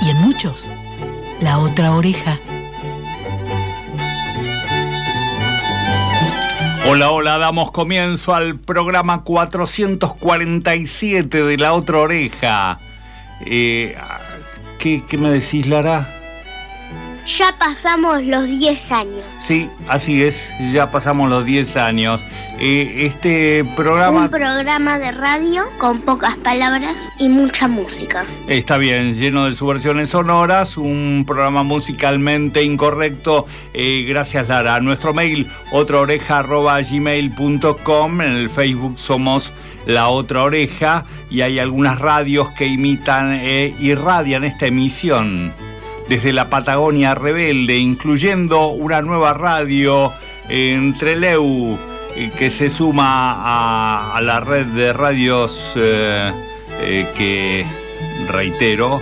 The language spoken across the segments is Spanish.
y en muchos, la otra oreja. Hola, hola, damos comienzo al programa 447 de La Otra Oreja. Eh, ¿qué, ¿Qué me decís, Lara? Ya pasamos los 10 años. Sí, así es, ya pasamos los 10 años. Eh, este programa... Un programa de radio con pocas palabras y mucha música. Está bien, lleno de subversiones sonoras, un programa musicalmente incorrecto. Eh, gracias, Lara. Nuestro mail, otraoreja.gmail.com. En el Facebook somos La Otra Oreja y hay algunas radios que imitan e irradian esta emisión desde la Patagonia Rebelde, incluyendo una nueva radio en Treleu eh, que se suma a, la red de radios eh, eh, que, reitero,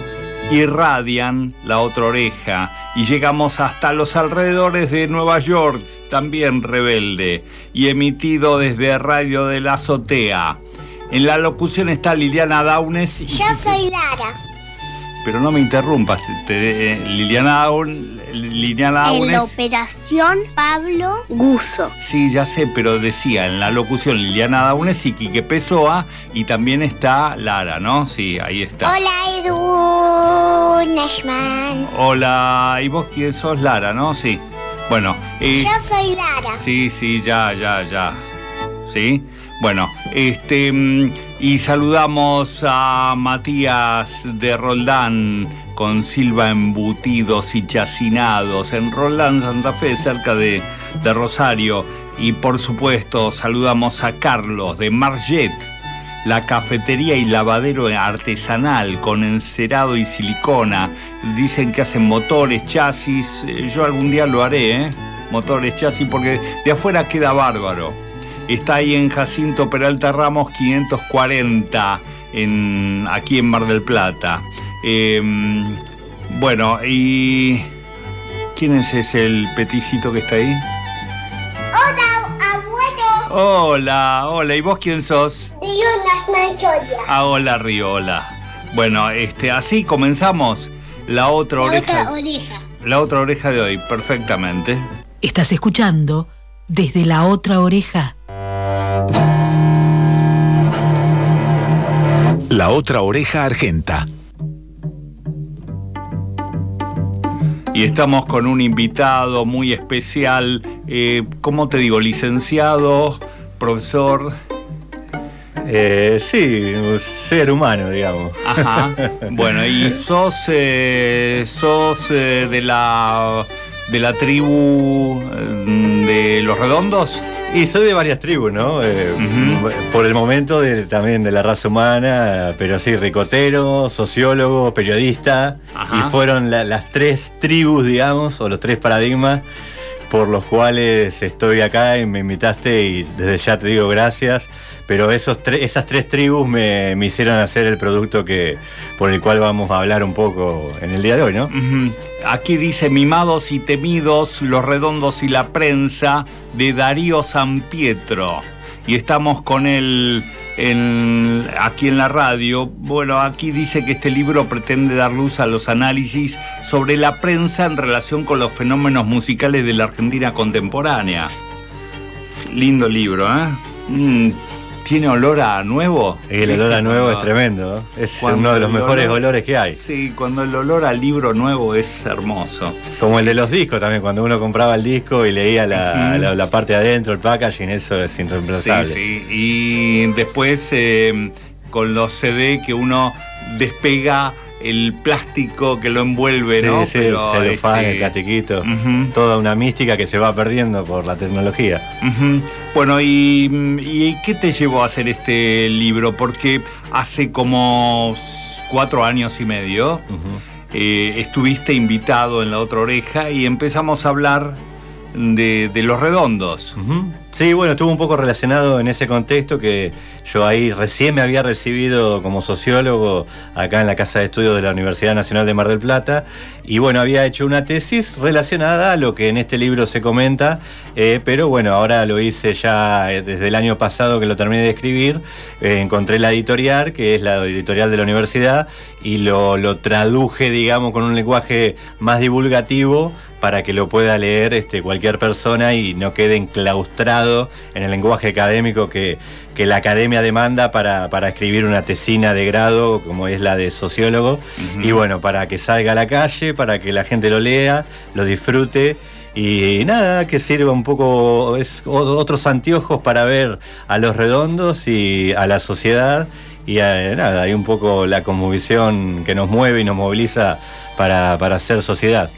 irradian la otra oreja y llegamos hasta los alrededores de Nueva York, también rebelde, y emitido desde Radio de la Azotea. En la locución está Liliana Daunes. Yo soy Lara pero no me interrumpas. Te, eh, Liliana Aun, Liliana En la operación Pablo Guso. Sí, ya sé, pero decía en la locución Liliana Daunes y Quique Pessoa y también está Lara, ¿no? Sí, ahí está. Hola, Edu Nashman. Hola, ¿y vos quién sos? Lara, ¿no? Sí. Bueno. Yo soy Lara. Sí, sí, ya, ya, ya. ¿Sí? Bueno, este... Mm, y saludamos a Matías de Roldán con Silva embutidos y chacinados en Roldán, Santa Fe, cerca de, de Rosario. Y por supuesto saludamos a Carlos de Marget, la cafetería y lavadero artesanal con encerado y silicona. Dicen que hacen motores, chasis. Yo algún día lo haré, ¿eh? Motores, chasis, porque de afuera queda bárbaro. Está ahí en Jacinto Peralta Ramos 540, en, aquí en Mar del Plata. Em, bueno, y... ¿Quién es ese el peticito que está ahí? Hola, abuelo. Hola, hola. ¿Y vos quién sos? Riola Ah, hola, Riola. Bueno, este, así comenzamos la otra la oreja. Otra oreja. La otra oreja de hoy, perfectamente. Estás escuchando desde la otra oreja. La otra oreja argenta. Y estamos con un invitado muy especial, eh, ¿cómo te digo? Licenciado, profesor. Eh, sí, un ser humano, digamos. Ajá. Bueno, y sos, eh, sos eh, de la de la tribu eh, de los redondos. Y soy de varias tribus, ¿no? Eh. Por el momento de- también de la raza humana, pero sí, ricotero, sociólogo, periodista. Ajá. Y fueron la- las tres tribus, digamos, o los tres paradigmas por los cuales estoy acá y me invitaste y desde ya te digo gracias. Pero esos esas tres tribus me, hicieron hacer el producto que, por el cual vamos a hablar un poco en el día de hoy, ¿no? Aquí dice Mimados y Temidos, Los Redondos y la Prensa, de Darío San Pietro. Y estamos con él aquí en la radio. Bueno, aquí dice que este libro pretende dar luz a los análisis sobre la prensa en relación con los fenómenos musicales de la Argentina contemporánea. Lindo libro, ¿eh? Mm, ¿Tiene olor a nuevo? El olor a ¿Viste nuevo es tremendo, es cuando uno de los mejores olor- olores que hay. Sí, cuando el olor al libro nuevo es hermoso. Como el de los discos también, cuando uno compraba el disco y leía la, Ujú. la- la parte de adentro, el packaging, eso es irreemplazable. Sí, sí. Y después eh, con los CD que uno despega el plástico que lo envuelve, Sí, ¿no? sí, el celofán, este, el plastiquito. ujú, Toda una mística que se va perdiendo por la tecnología. Bueno, y, ¿y qué te llevó a hacer este libro? Porque hace como cuatro años y medio eh, estuviste invitado en la otra oreja y empezamos a hablar de, de los redondos. Sí, bueno, estuvo un poco relacionado en ese contexto que yo ahí recién me había recibido como sociólogo acá en la Casa de Estudios de la Universidad Nacional de Mar del Plata. Y bueno, había hecho una tesis relacionada a lo que en este libro se comenta, eh, pero bueno, ahora lo hice ya eh, desde el año pasado que lo terminé de escribir, eh, encontré la editorial, que es la editorial de la universidad, y lo, lo traduje, digamos, con un lenguaje más divulgativo para que lo pueda leer este, cualquier persona y no quede enclaustrado en el lenguaje académico que, que la academia demanda para, para escribir una tesina de grado como es la de sociólogo. Y bueno, para que salga a la calle, para que la gente lo lea, lo disfrute. Y nada, que sirva un poco, es otros anteojos para ver a los redondos y a la sociedad. Y eh, nada, hay un poco la conmovisión que nos mueve y nos moviliza para, para hacer sociedad.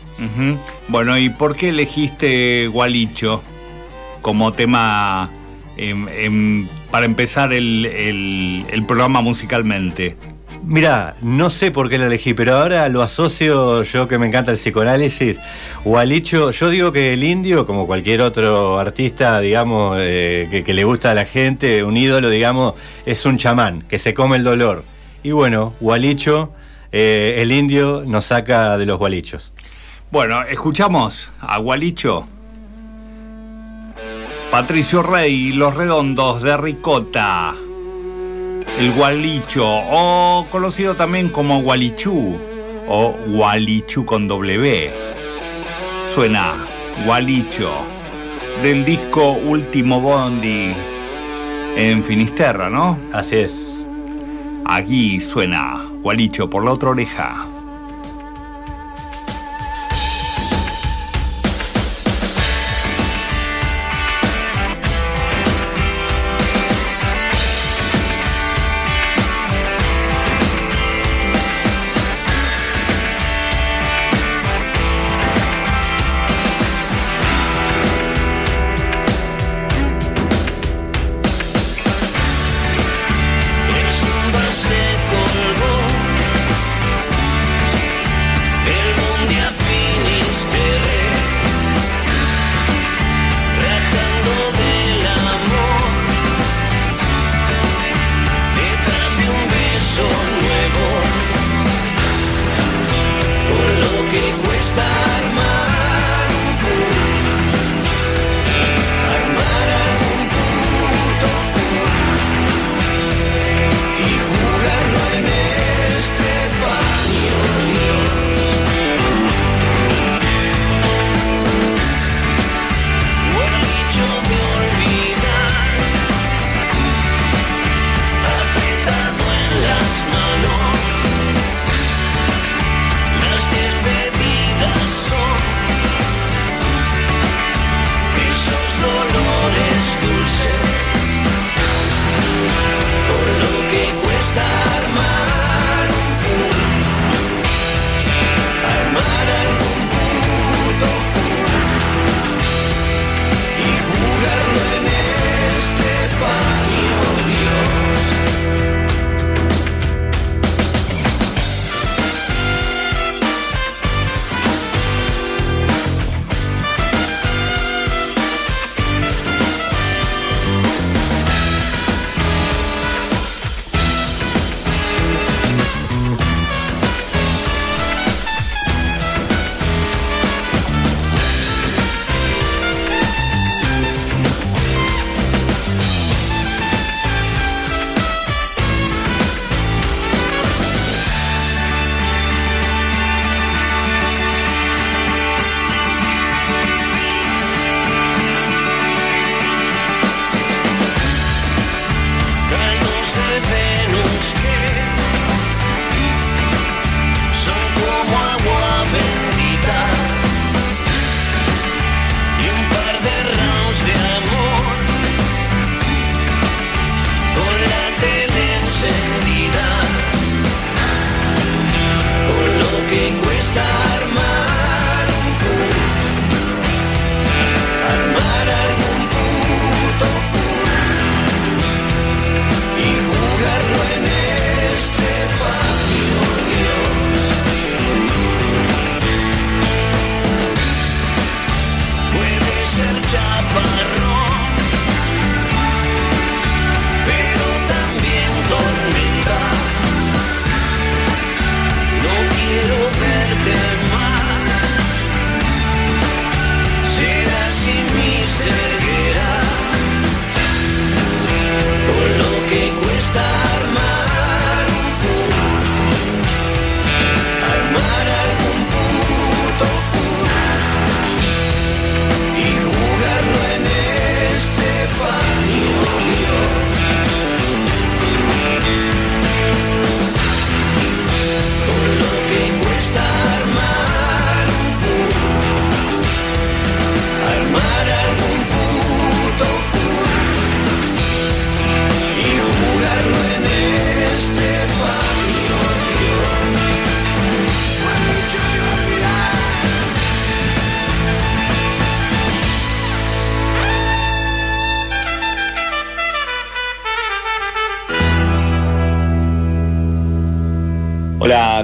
Bueno, ¿y por qué elegiste Gualicho como tema em, em, para empezar el, el- el programa musicalmente? Mirá, no sé por qué la elegí, pero ahora lo asocio yo que me encanta el psicoanálisis. Gualicho, yo digo que el indio, como cualquier otro artista, digamos, eh, que, que le gusta a la gente, un ídolo, digamos, es un chamán, que se come el dolor. Y bueno, Gualicho, eh, el indio nos saca de los gualichos. Bueno, escuchamos a Gualicho. Patricio Rey los redondos de Ricota. El Gualicho, o conocido también como Gualichú, o Gualichú con W. Suena Gualicho, del disco Último Bondi en Finisterra, ¿no? Así es. Aquí suena Gualicho por la otra oreja.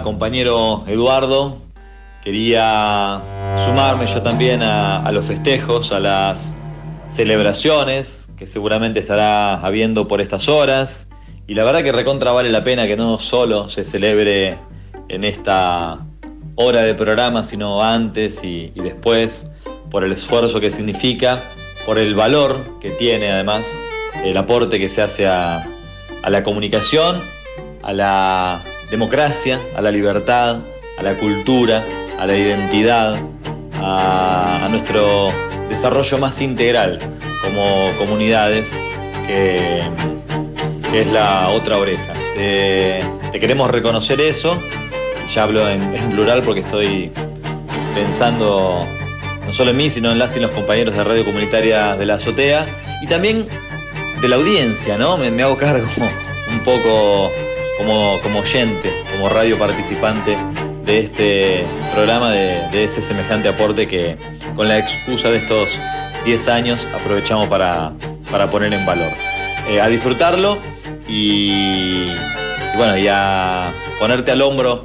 Compañero Eduardo, quería sumarme yo también a, los festejos, a las celebraciones que seguramente estará habiendo por estas horas. Y la verdad que recontra vale la pena que no solo se celebre en esta hora de programa, sino antes y, después, por el esfuerzo que significa, por el valor que tiene además, el aporte que se hace a la comunicación, a la democracia, a la libertad, a la cultura, a la identidad, a, nuestro desarrollo más integral como comunidades, que, es la otra oreja. Te, queremos reconocer eso, ya hablo en, plural porque estoy pensando no solo en mí, sino en las y los compañeros de Radio Comunitaria de la Azotea y también de la audiencia, ¿no? Me hago cargo un poco como, oyente, como radio participante de este programa, de, ese semejante aporte que con la excusa de estos 10 años aprovechamos para, para poner en valor. Eh, a disfrutarlo y, y bueno, y a ponerte al hombro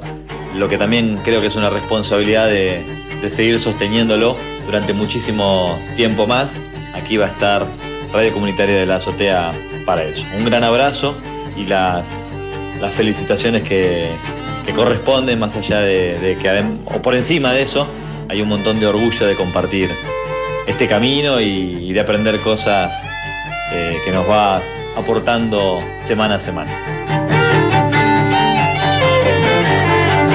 lo que también creo que es una responsabilidad de, de seguir sosteniéndolo durante muchísimo tiempo más. Aquí va a estar Radio Comunitaria de la Azotea para eso. Un gran abrazo y las, las felicitaciones que, corresponden, más allá de, que, o por encima de eso, hay un montón de orgullo de compartir este camino y, de aprender cosas eh, que nos vas aportando semana a semana.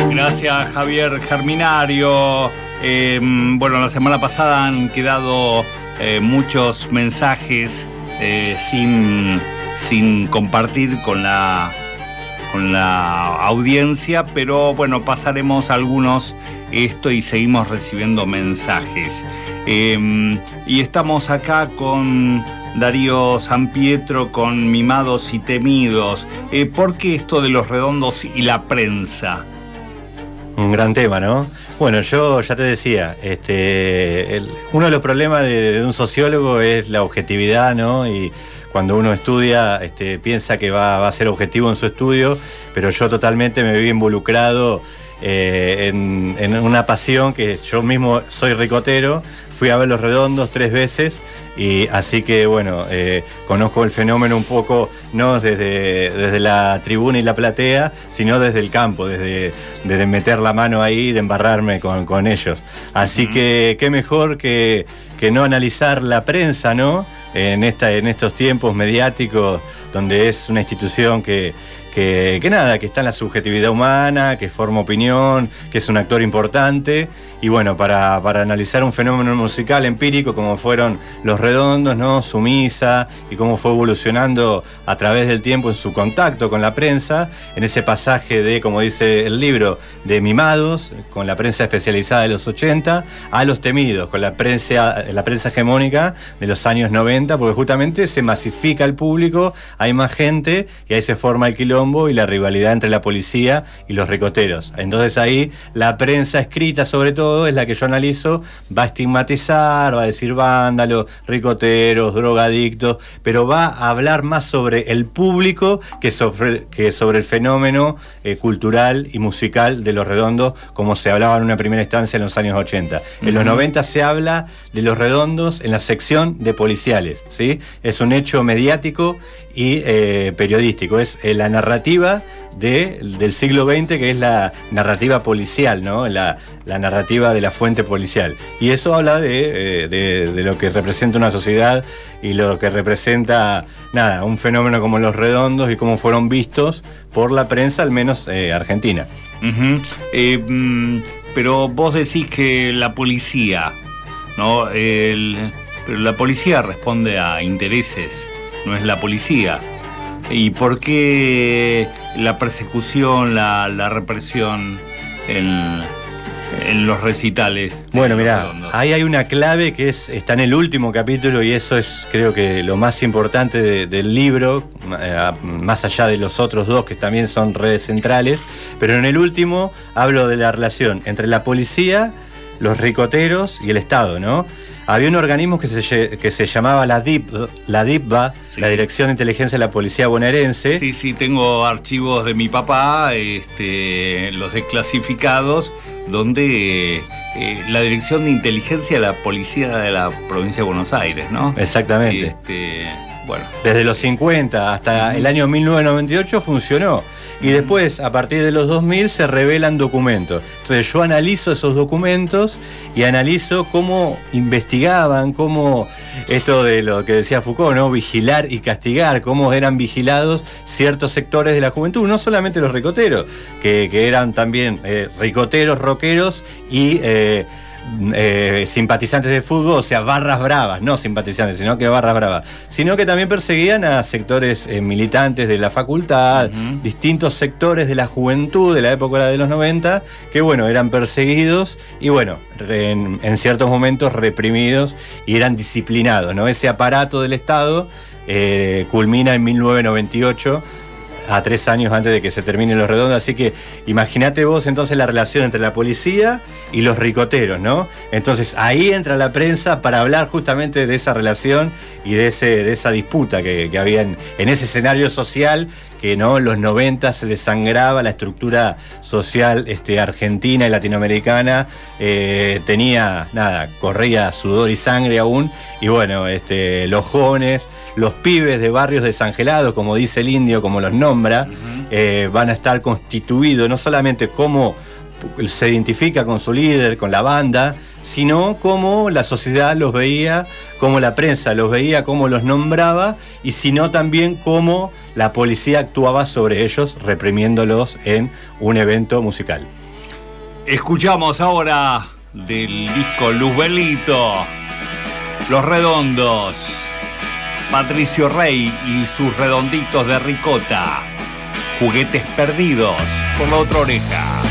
Gracias Javier Germinario. Eh, bueno, la semana pasada han quedado eh, muchos mensajes eh, sin, sin compartir con la, con la audiencia, pero bueno, pasaremos algunos esto y seguimos recibiendo mensajes. Eh, y estamos acá con Darío San Pietro con Mimados y Temidos. Eh, ¿Por qué esto de los redondos y la prensa? Un gran tema, ¿no? Bueno, yo ya te decía, este, uno de los problemas de, de un sociólogo es la objetividad, ¿no? Y cuando uno estudia, este, piensa que va, va a ser objetivo en su estudio, pero yo totalmente me vi involucrado eh, en, en una pasión que yo mismo soy ricotero, fui a ver los redondos tres veces y así que bueno, eh, conozco el fenómeno un poco no desde, desde la tribuna y la platea, sino desde el campo, desde, desde meter la mano ahí, de embarrarme con, con ellos. Así que qué mejor que, que no analizar la prensa, ¿no? En, esta, en estos tiempos mediáticos, donde es una institución que, que, nada, que está en la subjetividad humana, que forma opinión, que es un actor importante. Y bueno, para, para analizar un fenómeno musical empírico como fueron los redondos, ¿no? Sumisa y cómo fue evolucionando a través del tiempo en su contacto con la prensa, en ese pasaje de, como dice el libro, de mimados, con la prensa especializada de los 80, a los temidos, con la prensa, la prensa hegemónica de los años 90, porque justamente se masifica el público, hay más gente y ahí se forma el quilombo y la rivalidad entre la policía y los ricoteros. Entonces ahí la prensa escrita sobre todo es la que yo analizo, va a estigmatizar, va a decir vándalos, ricoteros, drogadictos, pero va a hablar más sobre el público que sobre, que sobre el fenómeno eh, cultural y musical de los redondos, como se hablaba en una primera instancia en los años 80. En los Ujú. 90 se habla de los redondos en la sección de policiales, ¿sí? Es un hecho mediático y eh, periodístico, es eh, la narrativa de- del siglo XX, que es la narrativa policial, ¿no? La, narrativa de la fuente policial. Y eso habla de, eh, de- de lo que representa una sociedad y lo que representa, nada, un fenómeno como los redondos y cómo fueron vistos por la prensa, al menos argentina. Mm, pero vos decís que la policía, ¿no? El- pero la policía responde a intereses, no es la policía. ¿Y por qué la persecución, la, la represión en, en los recitales? Bueno, Redondos? ahí hay una clave que es, está en el último capítulo y eso es creo que lo más importante de- del libro, eh, más allá de los otros dos que también son redes centrales, pero en el último hablo de la relación entre la policía, los ricoteros y el Estado, ¿no? Había un organismo que se, que se llamaba la DIP, la DIPBA, Sí. la Dirección de Inteligencia de la Policía Bonaerense. Sí, sí, tengo archivos de mi papá, este, los desclasificados, donde eh, la Dirección de Inteligencia de la Policía de la Provincia de Buenos Aires, ¿no? Exactamente. Este, bueno, Desde los 50 hasta el año 1998 funcionó. Y después, a partir de los 2000, se revelan documentos. Entonces yo analizo esos documentos y analizo cómo investigaban, cómo esto de lo que decía Foucault, ¿no? Vigilar y castigar, cómo eran vigilados ciertos sectores de la juventud, no solamente los ricoteros, que, que eran también eh, ricoteros, rockeros y... eh, eh, simpatizantes de fútbol, o sea, barras bravas, no simpatizantes, sino que barras bravas, sino que también perseguían a sectores eh, militantes de la facultad, distintos sectores de la juventud de la época de los 90, que bueno, eran perseguidos y bueno, en ciertos momentos reprimidos y eran disciplinados, ¿no? Ese aparato del Estado eh, culmina en 1998 a tres años antes de que se terminen los redondos. Así que imagínate vos entonces la relación entre la policía y los ricoteros, ¿no? Entonces ahí entra la prensa para hablar justamente de esa relación y de, ese, de esa disputa que, había en ese escenario social que no en los 90 se desangraba la estructura social este, argentina y latinoamericana eh, tenía nada corría sudor y sangre aún y bueno este, los jóvenes los pibes de barrios desangelados como dice el indio como los nombra eh, van a estar constituidos no solamente como se identifica con su líder, con la banda, sino cómo la sociedad los veía, cómo la prensa los veía, cómo los nombraba, y sino también cómo la policía actuaba sobre ellos, reprimiéndolos en un evento musical. escuchamos ahora del disco Luzbelito, Los Redondos, Patricio Rey y sus redonditos de ricota, juguetes perdidos por la otra oreja.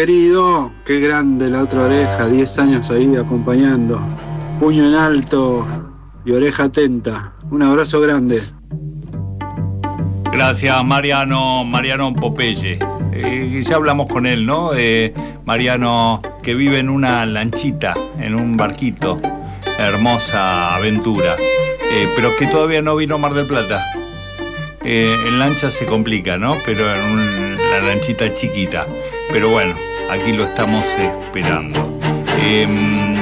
Querido, qué grande la otra oreja, 10 años ahí acompañando. Puño en alto y oreja atenta. Un abrazo grande. Gracias, Mariano, Mariano Popeye. Eh, ya hablamos con él, ¿no? Mariano, que vive en una lanchita, en un barquito. Hermosa aventura. Eh, pero que todavía no vino Mar del Plata. Eh, en lancha se complica, ¿no? Pero en un- la lanchita chiquita. Pero bueno, aquí lo estamos esperando. Em,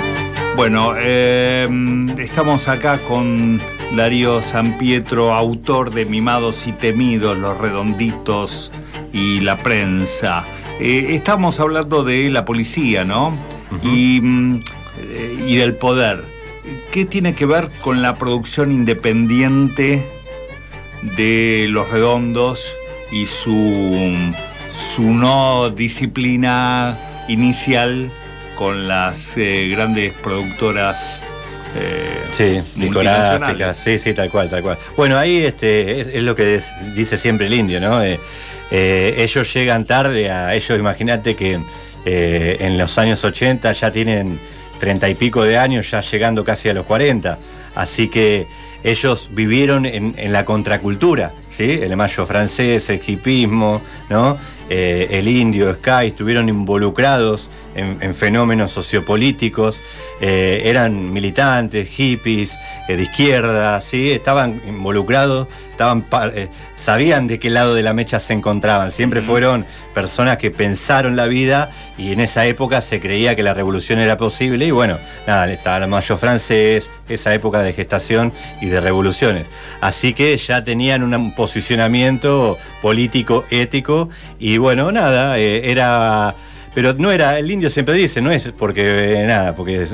bueno, em, estamos acá con Darío San Pietro, autor de Mimados y Temidos, Los Redonditos y la Prensa. Eh, estamos hablando de la policía, ¿no? mm, eh, y del poder. ¿Qué tiene que ver con la producción independiente de Los Redondos y su, su no disciplina inicial con las eh, grandes productoras eh, Sí, discográficas, sí, sí, tal cual, tal cual. Bueno, ahí este, es, es lo que des- dice siempre el indio, ¿no? Eh, eh, ellos llegan tarde a ellos, imagínate que en los años 80 ya tienen treinta y pico de años, ya llegando casi a los 40. Así que ellos vivieron en, en la contracultura, ¿sí? El mayo francés, el hipismo, ¿no? Eh, el indio, Sky, estuvieron involucrados en, en fenómenos sociopolíticos, eh, eran militantes, hippies, eh, de izquierda, ¿sí? estaban involucrados, estaban sabían de qué lado de la mecha se encontraban, siempre fueron personas que pensaron la vida y en esa época se creía que la revolución era posible y bueno, nada, estaba el mayo francés, esa época de gestación y de revoluciones. Así que ya tenían un posicionamiento político, ético y bueno, nada, eh, era... Pero no era, el indio siempre dice, no es porque eh, nada, porque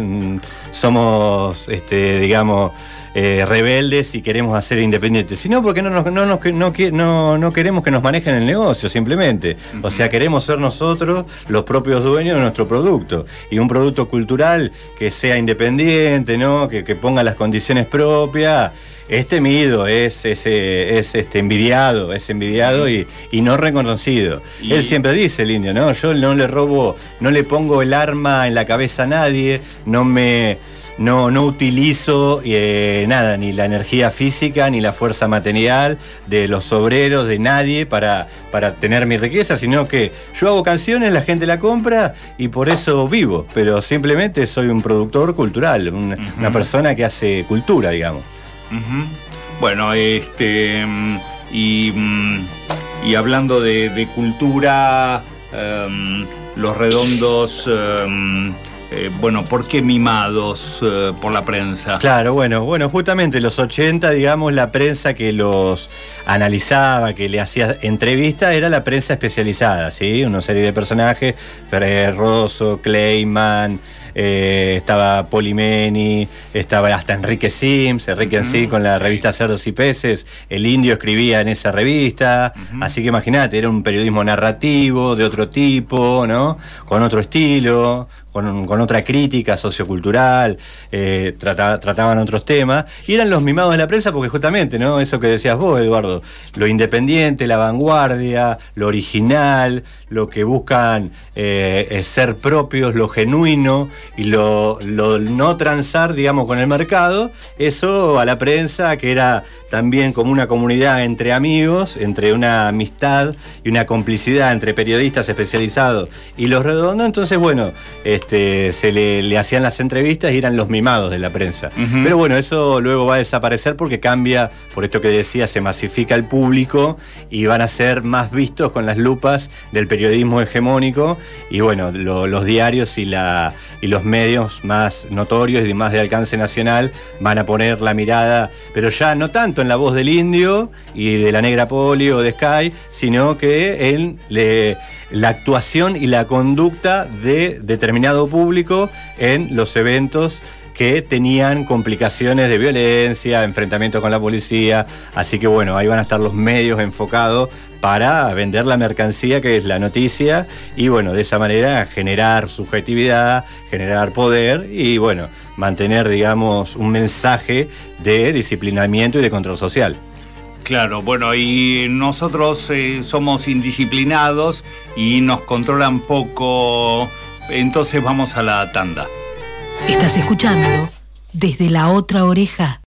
somos, este, digamos, eh, rebeldes y queremos hacer independientes, sino porque no, nos- no, nos- no, no, no queremos que nos manejen el negocio, simplemente. O sea, queremos ser nosotros los propios dueños de nuestro producto. Y un producto cultural que sea independiente, ¿no? Que, que ponga las condiciones propias. Es temido, es, es, es, este, envidiado, es envidiado y, y no reconocido. Y- Él siempre dice el indio, ¿no? Yo no le robo, no le pongo el arma en la cabeza a nadie, no me. No, no utilizo eh, nada, ni la energía física, ni la fuerza material de los obreros, de nadie para, para tener mi riqueza, sino que yo hago canciones, la gente la compra y por eso vivo. Pero simplemente soy un productor cultural, un- una persona que hace cultura, digamos. Bueno, este mm, y, mm, y hablando de, de cultura, em, los redondos, em, eh, bueno, ¿por qué mimados eh, por la prensa? Claro, bueno, bueno, justamente los 80, digamos, la prensa que los analizaba, que le hacía entrevistas, era la prensa especializada, ¿sí? Una serie de personajes, Ferrer Rosso, Clayman, eh, estaba Polimeni, estaba hasta Enrique Sims, Enrique Sims con la revista Cerdos y Peces, el indio escribía en esa revista, así que imagínate, era un periodismo narrativo de otro tipo, ¿no? Con otro estilo, con, con otra crítica sociocultural, eh, trata- trataban otros temas, y eran los mimados de la prensa porque justamente, ¿no? Eso que decías vos, Eduardo, lo independiente, la vanguardia, lo original, lo que buscan eh, ser propios, lo genuino y lo, lo no transar, digamos, con el mercado, eso a la prensa, que era también como una comunidad entre amigos, entre una amistad y una complicidad entre periodistas especializados y los redondos, entonces bueno, este, se le, le hacían las entrevistas y eran los mimados de la prensa. Pero bueno, eso luego va a desaparecer porque cambia, por esto que decía, se masifica el público y van a ser más vistos con las lupas del periodismo hegemónico y bueno, lo- los diarios y, la, y los medios más notorios y más de alcance nacional van a poner la mirada, pero ya no tanto en la voz del indio y de la negra polio o de Sky, sino que en le- la actuación y la conducta de determinado público en los eventos que tenían complicaciones de violencia, enfrentamientos con la policía, así que bueno, ahí van a estar los medios enfocados para vender la mercancía que es la noticia y bueno, de esa manera generar subjetividad, generar poder y bueno, mantener digamos un mensaje de disciplinamiento y de control social. Claro, bueno, y nosotros eh, somos indisciplinados y nos controlan poco, entonces vamos a la tanda. Estás escuchando desde la otra oreja.